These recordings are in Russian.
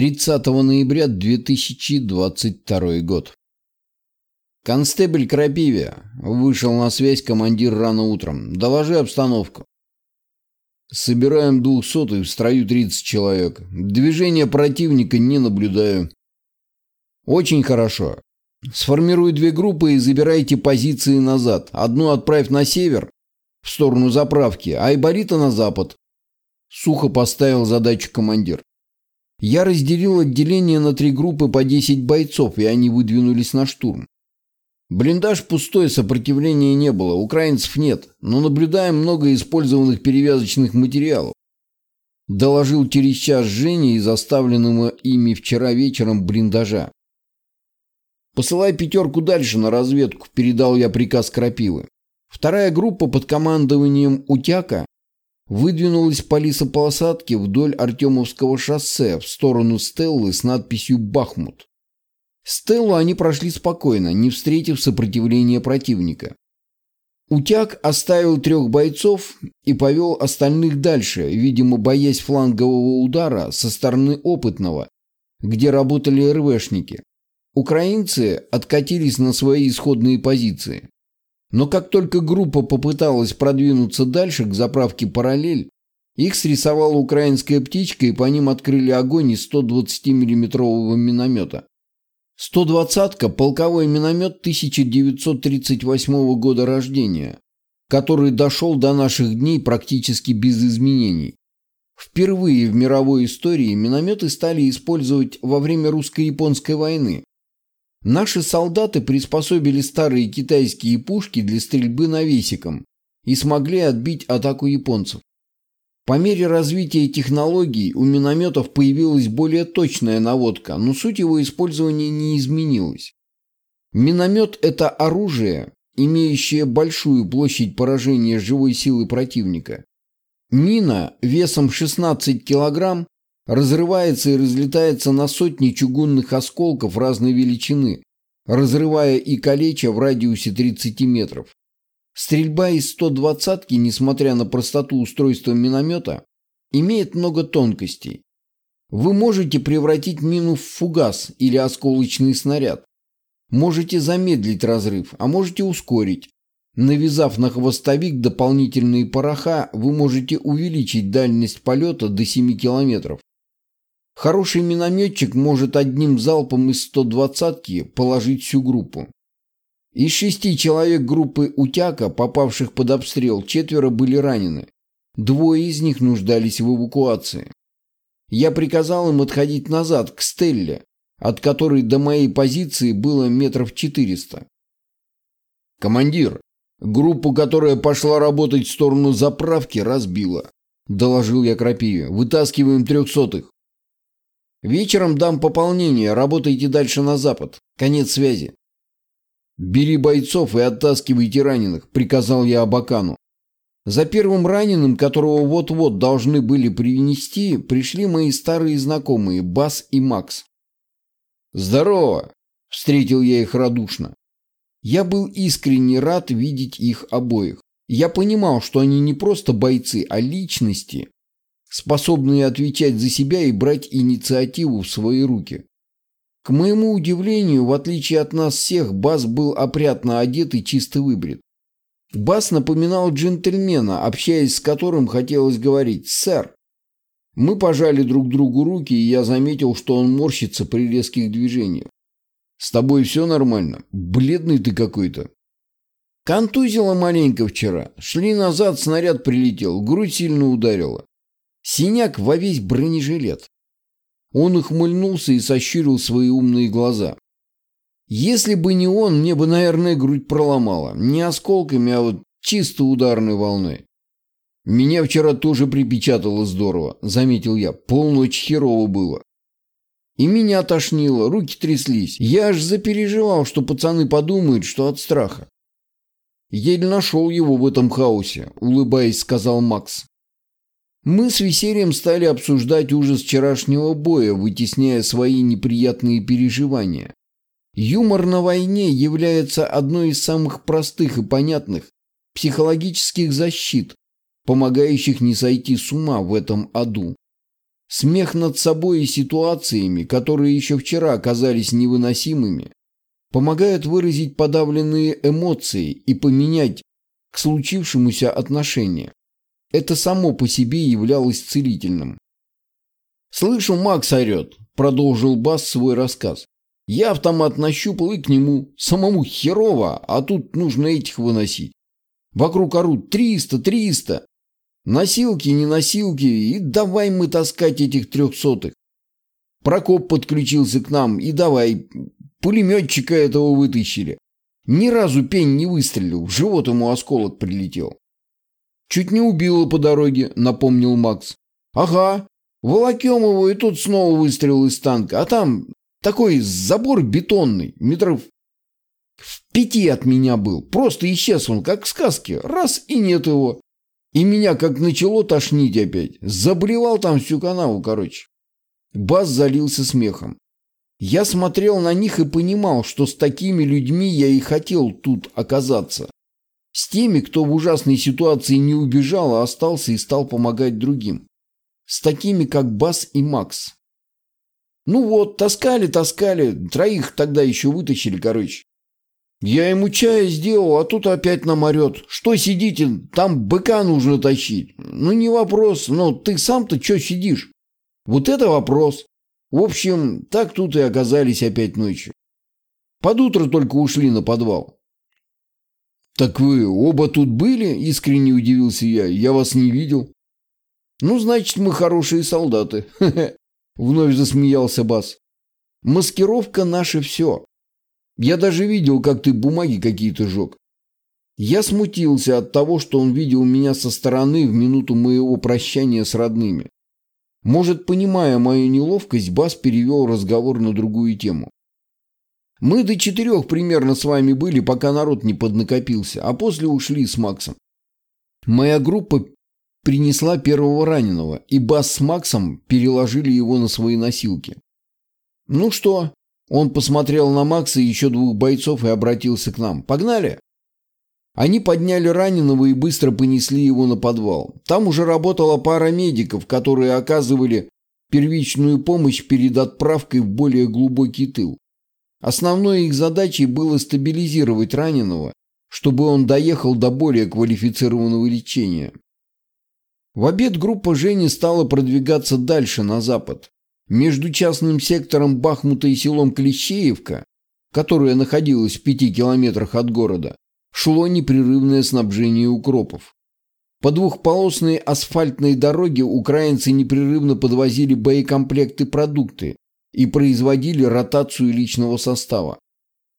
30 ноября 2022 год. Констебль Крапиве. Вышел на связь командир рано утром. Доложи обстановку. Собираем двухсотый, в строю 30 человек. Движения противника не наблюдаю. Очень хорошо. Сформируй две группы и забирайте позиции назад. Одну отправь на север, в сторону заправки, а Айборита на запад. Сухо поставил задачу командир. Я разделил отделение на три группы по 10 бойцов, и они выдвинулись на штурм. Блиндаж пустой, сопротивления не было, украинцев нет, но наблюдаем много использованных перевязочных материалов. Доложил через час Жене из оставленного ими вчера вечером блиндажа. «Посылай пятерку дальше на разведку», – передал я приказ Крапивы. Вторая группа под командованием Утяка выдвинулась по лесополосадке вдоль Артемовского шоссе в сторону Стеллы с надписью «Бахмут». Стеллу они прошли спокойно, не встретив сопротивления противника. Утяг оставил трех бойцов и повел остальных дальше, видимо, боясь флангового удара со стороны опытного, где работали РВшники. Украинцы откатились на свои исходные позиции. Но как только группа попыталась продвинуться дальше к заправке «Параллель», их срисовала украинская птичка и по ним открыли огонь из 120 миллиметрового миномета. 120-ка – полковой миномет 1938 года рождения, который дошел до наших дней практически без изменений. Впервые в мировой истории минометы стали использовать во время русско-японской войны, Наши солдаты приспособили старые китайские пушки для стрельбы навесиком и смогли отбить атаку японцев. По мере развития технологий у минометов появилась более точная наводка, но суть его использования не изменилась. Миномет – это оружие, имеющее большую площадь поражения живой силы противника. Мина весом 16 килограмм разрывается и разлетается на сотни чугунных осколков разной величины, разрывая и калеча в радиусе 30 метров. Стрельба из 120-ки, несмотря на простоту устройства миномета, имеет много тонкостей. Вы можете превратить мину в фугас или осколочный снаряд. Можете замедлить разрыв, а можете ускорить. Навязав на хвостовик дополнительные пороха, вы можете увеличить дальность полета до 7 километров. Хороший минометчик может одним залпом из 120-ки положить всю группу. Из шести человек группы «Утяка», попавших под обстрел, четверо были ранены. Двое из них нуждались в эвакуации. Я приказал им отходить назад, к Стелле, от которой до моей позиции было метров четыреста. «Командир, группу, которая пошла работать в сторону заправки, разбила», – доложил я Крапиве. «Вытаскиваем трехсотых». Вечером дам пополнение, работайте дальше на запад. Конец связи. «Бери бойцов и оттаскивайте раненых», — приказал я Абакану. За первым раненым, которого вот-вот должны были принести, пришли мои старые знакомые Бас и Макс. «Здорово!» — встретил я их радушно. Я был искренне рад видеть их обоих. Я понимал, что они не просто бойцы, а личности, способные отвечать за себя и брать инициативу в свои руки. К моему удивлению, в отличие от нас всех, Бас был опрятно одет и чисто выбрит. Бас напоминал джентльмена, общаясь с которым хотелось говорить «Сэр». Мы пожали друг другу руки, и я заметил, что он морщится при резких движениях. «С тобой все нормально? Бледный ты какой-то». Контузило маленько вчера. Шли назад, снаряд прилетел, грудь сильно ударила. Синяк во весь бронежилет. Он ухмыльнулся и сощурил свои умные глаза. Если бы не он, мне бы, наверное, грудь проломала. Не осколками, а вот чисто ударной волной. Меня вчера тоже припечатало здорово, заметил я. Полночь херово было. И меня тошнило, руки тряслись. Я аж запереживал, что пацаны подумают, что от страха. Еле нашел его в этом хаосе, улыбаясь, сказал Макс. Мы с Весерием стали обсуждать ужас вчерашнего боя, вытесняя свои неприятные переживания. Юмор на войне является одной из самых простых и понятных психологических защит, помогающих не сойти с ума в этом аду. Смех над собой и ситуациями, которые еще вчера оказались невыносимыми, помогают выразить подавленные эмоции и поменять к случившемуся отношение. Это само по себе являлось целительным. «Слышу, Макс орет», — продолжил Бас свой рассказ. «Я автомат нащупал и к нему. Самому херово, а тут нужно этих выносить. Вокруг орут триста, триста. Носилки, не носилки, и давай мы таскать этих трехсотых. Прокоп подключился к нам, и давай, пулеметчика этого вытащили. Ни разу пень не выстрелил, в живот ему осколок прилетел. Чуть не убило по дороге, напомнил Макс. Ага, волокем его, и тут снова выстрел из танка, а там такой забор бетонный, метров в пяти от меня был. Просто исчез он, как в сказке. Раз и нет его. И меня как начало тошнить опять. Заблевал там всю канаву, короче. Бас залился смехом. Я смотрел на них и понимал, что с такими людьми я и хотел тут оказаться. С теми, кто в ужасной ситуации не убежал, а остался и стал помогать другим. С такими, как Бас и Макс. Ну вот, таскали, таскали, троих тогда еще вытащили, короче. Я ему чая сделал, а тут опять нам орет. Что сидите, там быка нужно тащить. Ну не вопрос, но ты сам-то что сидишь? Вот это вопрос. В общем, так тут и оказались опять ночью. Под утро только ушли на подвал. «Так вы оба тут были?» – искренне удивился я. «Я вас не видел». «Ну, значит, мы хорошие солдаты», – вновь засмеялся Бас. «Маскировка – наше все. Я даже видел, как ты бумаги какие-то жег. Я смутился от того, что он видел меня со стороны в минуту моего прощания с родными. Может, понимая мою неловкость, Бас перевел разговор на другую тему. Мы до четырех примерно с вами были, пока народ не поднакопился, а после ушли с Максом. Моя группа принесла первого раненого, и Бас с Максом переложили его на свои носилки. Ну что, он посмотрел на Макса и еще двух бойцов и обратился к нам. «Погнали!» Они подняли раненого и быстро понесли его на подвал. Там уже работала пара медиков, которые оказывали первичную помощь перед отправкой в более глубокий тыл. Основной их задачей было стабилизировать раненого, чтобы он доехал до более квалифицированного лечения. В обед группа Жени стала продвигаться дальше, на запад. Между частным сектором Бахмута и селом Клещеевка, которое находилось в пяти километрах от города, шло непрерывное снабжение укропов. По двухполосной асфальтной дороге украинцы непрерывно подвозили боекомплекты продукты и производили ротацию личного состава.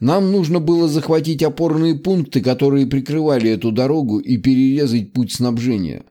Нам нужно было захватить опорные пункты, которые прикрывали эту дорогу, и перерезать путь снабжения.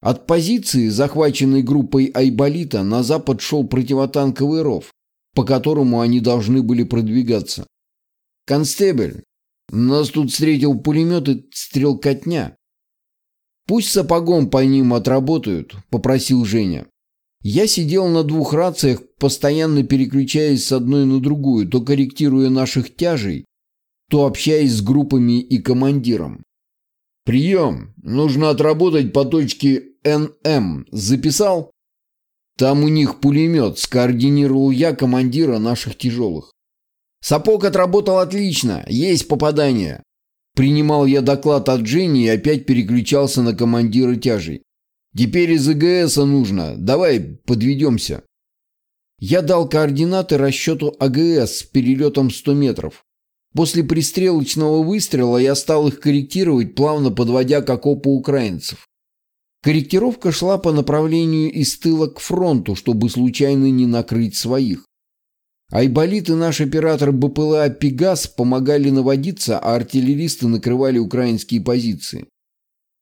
От позиции, захваченной группой Айболита, на запад шел противотанковый ров, по которому они должны были продвигаться. «Констебель, нас тут встретил пулемет и стрелкотня. Пусть сапогом по ним отработают», — попросил Женя. Я сидел на двух рациях, постоянно переключаясь с одной на другую, то корректируя наших тяжей, то общаясь с группами и командиром. «Прием! Нужно отработать по точке НМ. Записал?» «Там у них пулемет», – скоординировал я командира наших тяжелых. «Сапог отработал отлично. Есть попадание». Принимал я доклад от Дженни и опять переключался на командира тяжей. «Теперь из АГС нужно. Давай подведемся». Я дал координаты расчету АГС с перелетом 100 метров. После пристрелочного выстрела я стал их корректировать, плавно подводя к окопу украинцев. Корректировка шла по направлению из тыла к фронту, чтобы случайно не накрыть своих. Айболит и наш оператор БПЛА «Пегас» помогали наводиться, а артиллеристы накрывали украинские позиции.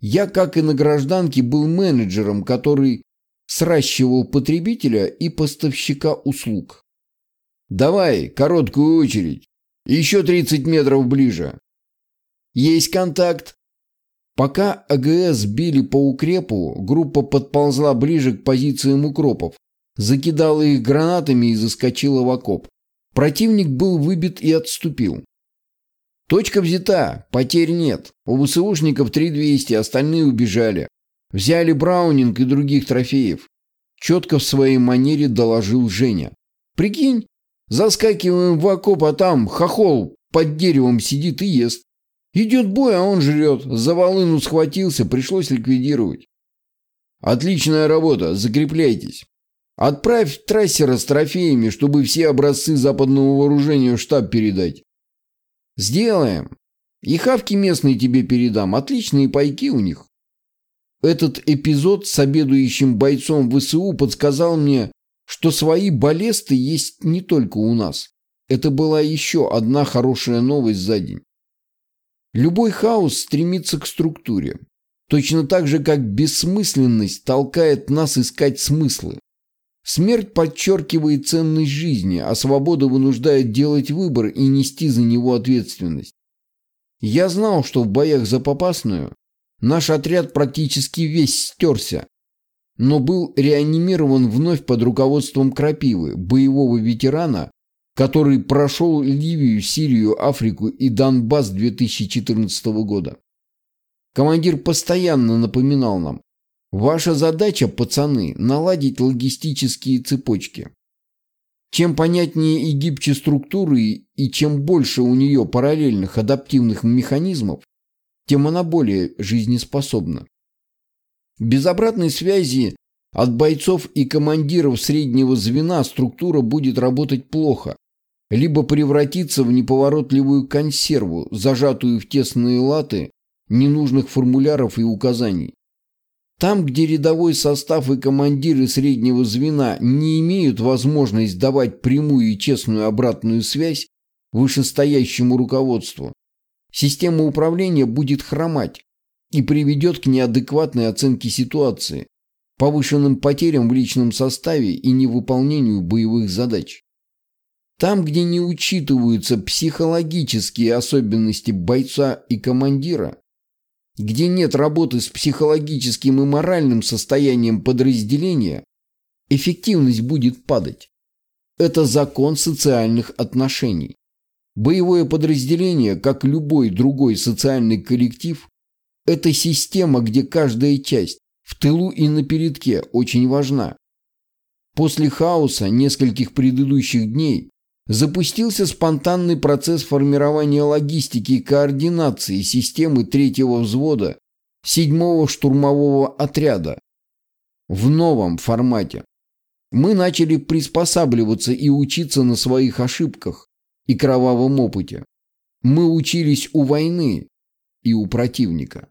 Я, как и на гражданке, был менеджером, который сращивал потребителя и поставщика услуг. «Давай, короткую очередь. Еще 30 метров ближе. Есть контакт. Пока АГС били по укрепу, группа подползла ближе к позициям укропов, закидала их гранатами и заскочила в окоп. Противник был выбит и отступил. Точка взята, потерь нет. У ВСУшников 3200, остальные убежали. Взяли Браунинг и других трофеев. Четко в своей манере доложил Женя. Прикинь, заскакиваем в окоп, а там хохол под деревом сидит и ест. Идет бой, а он жрет. За волыну схватился, пришлось ликвидировать. Отличная работа, закрепляйтесь. Отправь трассера с трофеями, чтобы все образцы западного вооружения в штаб передать. Сделаем. И хавки местные тебе передам. Отличные пайки у них. Этот эпизод с обедающим бойцом ВСУ подсказал мне, что свои баллесты есть не только у нас. Это была еще одна хорошая новость за день. Любой хаос стремится к структуре. Точно так же, как бессмысленность толкает нас искать смыслы. Смерть подчеркивает ценность жизни, а свобода вынуждает делать выбор и нести за него ответственность. Я знал, что в боях за Попасную наш отряд практически весь стерся, но был реанимирован вновь под руководством Крапивы, боевого ветерана, который прошел Ливию, Сирию, Африку и Донбасс 2014 года. Командир постоянно напоминал нам, ваша задача, пацаны, наладить логистические цепочки. Чем понятнее и гибче структуры и чем больше у нее параллельных адаптивных механизмов, тем она более жизнеспособна. Без обратной связи от бойцов и командиров среднего звена структура будет работать плохо, либо превратиться в неповоротливую консерву, зажатую в тесные латы ненужных формуляров и указаний. Там, где рядовой состав и командиры среднего звена не имеют возможность давать прямую и честную обратную связь вышестоящему руководству, система управления будет хромать и приведет к неадекватной оценке ситуации, повышенным потерям в личном составе и невыполнению боевых задач. Там, где не учитываются психологические особенности бойца и командира, где нет работы с психологическим и моральным состоянием подразделения, эффективность будет падать. Это закон социальных отношений. Боевое подразделение, как любой другой социальный коллектив, это система, где каждая часть в тылу и на передке очень важна. После хаоса нескольких предыдущих дней запустился спонтанный процесс формирования логистики и координации системы третьего взвода седьмого штурмового отряда в новом формате. Мы начали приспосабливаться и учиться на своих ошибках и кровавом опыте. Мы учились у войны и у противника.